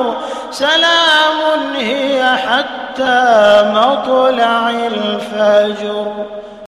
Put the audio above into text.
أمر سلام هي حتى مطلع الفجر.